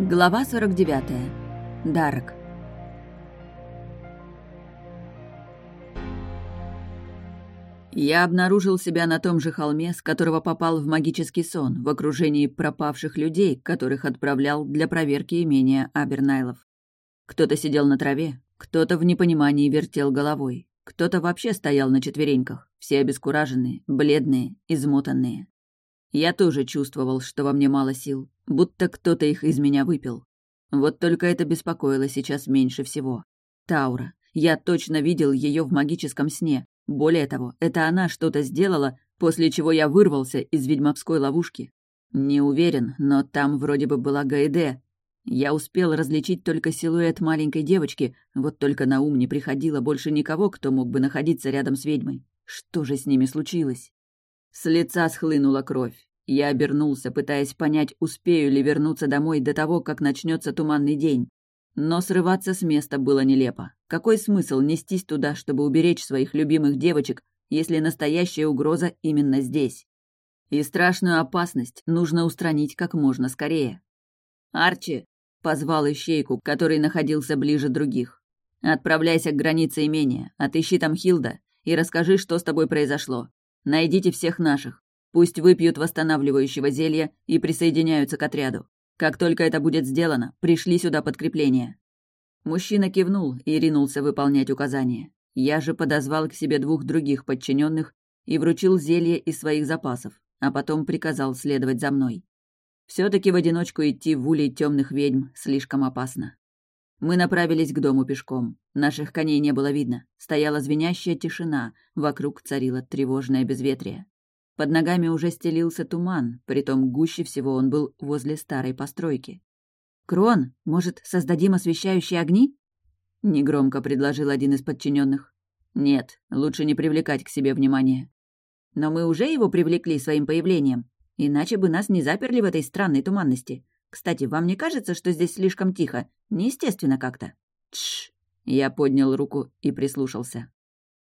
Глава 49. Дарок. Я обнаружил себя на том же холме, с которого попал в магический сон, в окружении пропавших людей, которых отправлял для проверки имения Абернайлов. Кто-то сидел на траве, кто-то в непонимании вертел головой, кто-то вообще стоял на четвереньках, все обескураженные, бледные, измотанные. Я тоже чувствовал, что во мне мало сил, будто кто-то их из меня выпил. Вот только это беспокоило сейчас меньше всего. Таура. Я точно видел ее в магическом сне, более того, это она что-то сделала, после чего я вырвался из ведьмовской ловушки. Не уверен, но там вроде бы была Гаэде. Я успел различить только силуэт маленькой девочки, вот только на ум не приходило больше никого, кто мог бы находиться рядом с ведьмой. Что же с ними случилось? С лица схлынула кровь. Я обернулся, пытаясь понять, успею ли вернуться домой до того, как начнется туманный день. Но срываться с места было нелепо. Какой смысл нестись туда, чтобы уберечь своих любимых девочек, если настоящая угроза именно здесь? И страшную опасность нужно устранить как можно скорее. «Арчи!» — позвал Ищейку, который находился ближе других. «Отправляйся к границе имения, отыщи там Хилда и расскажи, что с тобой произошло. Найдите всех наших. Пусть выпьют восстанавливающего зелья и присоединяются к отряду. Как только это будет сделано, пришли сюда подкрепление». Мужчина кивнул и ринулся выполнять указания. Я же подозвал к себе двух других подчиненных и вручил зелье из своих запасов, а потом приказал следовать за мной. Все-таки в одиночку идти в улей темных ведьм слишком опасно. Мы направились к дому пешком. Наших коней не было видно. Стояла звенящая тишина, вокруг царило тревожное безветрие. Под ногами уже стелился туман, притом гуще всего он был возле старой постройки. «Крон, может, создадим освещающие огни?» — негромко предложил один из подчиненных. «Нет, лучше не привлекать к себе внимания». «Но мы уже его привлекли своим появлением, иначе бы нас не заперли в этой странной туманности. Кстати, вам не кажется, что здесь слишком тихо? Неестественно как-то?» «Тш!» — я поднял руку и прислушался.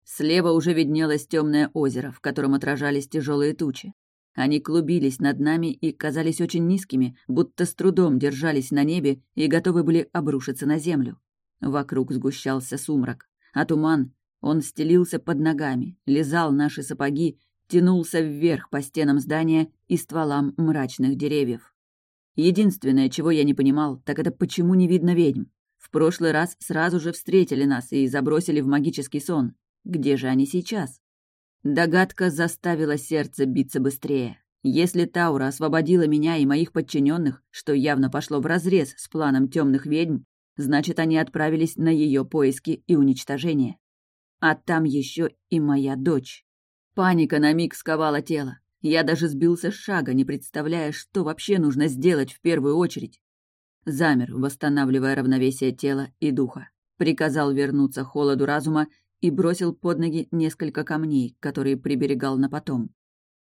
Слева уже виднелось темное озеро, в котором отражались тяжелые тучи. Они клубились над нами и казались очень низкими, будто с трудом держались на небе и готовы были обрушиться на землю. Вокруг сгущался сумрак, а туман, он стелился под ногами, лизал наши сапоги, тянулся вверх по стенам здания и стволам мрачных деревьев. Единственное, чего я не понимал, так это почему не видно ведьм. В прошлый раз сразу же встретили нас и забросили в магический сон. Где же они сейчас? Догадка заставила сердце биться быстрее. Если Таура освободила меня и моих подчиненных, что явно пошло вразрез с планом темных ведьм, значит, они отправились на ее поиски и уничтожение. А там еще и моя дочь. Паника на миг сковала тело. Я даже сбился с шага, не представляя, что вообще нужно сделать в первую очередь. Замер, восстанавливая равновесие тела и духа. Приказал вернуться холоду разума и бросил под ноги несколько камней, которые приберегал на потом.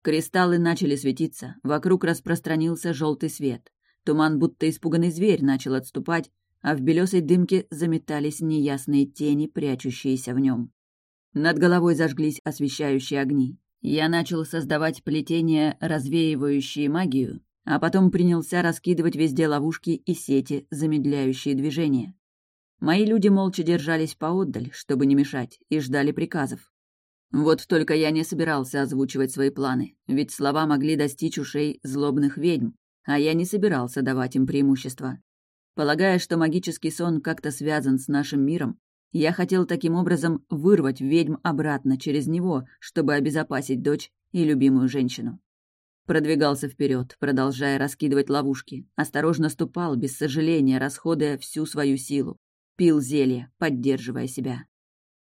Кристаллы начали светиться, вокруг распространился желтый свет. Туман, будто испуганный зверь, начал отступать, а в белесой дымке заметались неясные тени, прячущиеся в нем. Над головой зажглись освещающие огни. Я начал создавать плетения, развеивающие магию, а потом принялся раскидывать везде ловушки и сети, замедляющие движение. Мои люди молча держались поотдаль, чтобы не мешать, и ждали приказов. Вот только я не собирался озвучивать свои планы, ведь слова могли достичь ушей злобных ведьм, а я не собирался давать им преимущество. Полагая, что магический сон как-то связан с нашим миром, я хотел таким образом вырвать ведьм обратно через него, чтобы обезопасить дочь и любимую женщину. Продвигался вперед, продолжая раскидывать ловушки, осторожно ступал, без сожаления, расходуя всю свою силу пил зелье, поддерживая себя.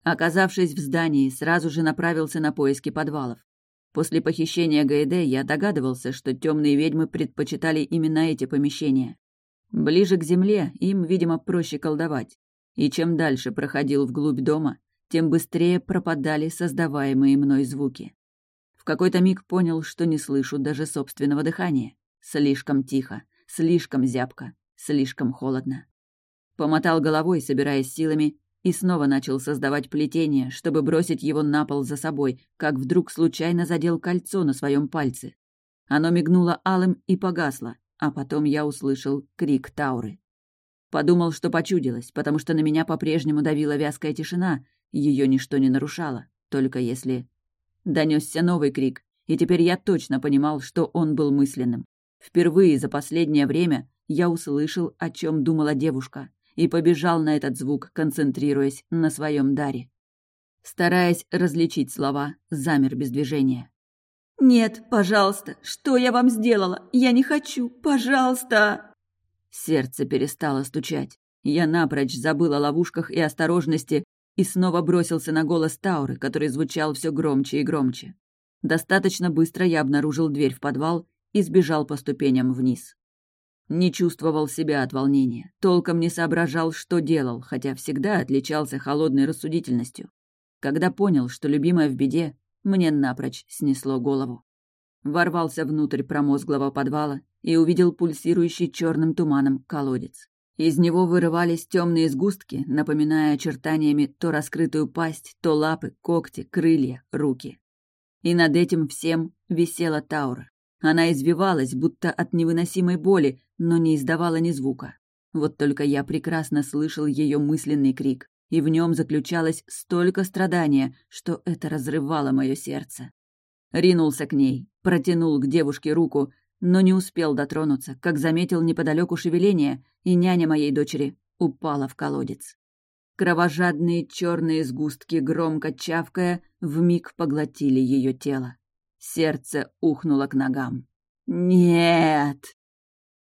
Оказавшись в здании, сразу же направился на поиски подвалов. После похищения Гаэде я догадывался, что темные ведьмы предпочитали именно эти помещения. Ближе к земле им, видимо, проще колдовать. И чем дальше проходил вглубь дома, тем быстрее пропадали создаваемые мной звуки. В какой-то миг понял, что не слышу даже собственного дыхания. Слишком тихо, слишком зябко, слишком холодно. Помотал головой, собираясь силами, и снова начал создавать плетение, чтобы бросить его на пол за собой, как вдруг случайно задел кольцо на своем пальце. Оно мигнуло алым и погасло, а потом я услышал крик Тауры. Подумал, что почудилось, потому что на меня по-прежнему давила вязкая тишина, ее ничто не нарушало, только если... Донесся новый крик, и теперь я точно понимал, что он был мысленным. Впервые за последнее время я услышал, о чем думала девушка, и побежал на этот звук, концентрируясь на своем даре. Стараясь различить слова, замер без движения. «Нет, пожалуйста, что я вам сделала? Я не хочу, пожалуйста!» Сердце перестало стучать. Я напрочь забыл о ловушках и осторожности и снова бросился на голос Тауры, который звучал все громче и громче. Достаточно быстро я обнаружил дверь в подвал и сбежал по ступеням вниз. Не чувствовал себя от волнения, толком не соображал, что делал, хотя всегда отличался холодной рассудительностью. Когда понял, что любимая в беде, мне напрочь снесло голову. Ворвался внутрь промозглого подвала и увидел пульсирующий черным туманом колодец. Из него вырывались темные сгустки, напоминая очертаниями то раскрытую пасть, то лапы, когти, крылья, руки. И над этим всем висела Таура. Она извивалась, будто от невыносимой боли, но не издавала ни звука. Вот только я прекрасно слышал ее мысленный крик и в нем заключалось столько страдания, что это разрывало мое сердце. Ринулся к ней, протянул к девушке руку, но не успел дотронуться, как заметил неподалеку шевеление, и няня моей дочери упала в колодец. Кровожадные черные сгустки, громко чавкая, вмиг поглотили ее тело. Сердце ухнуло к ногам. «Нет!»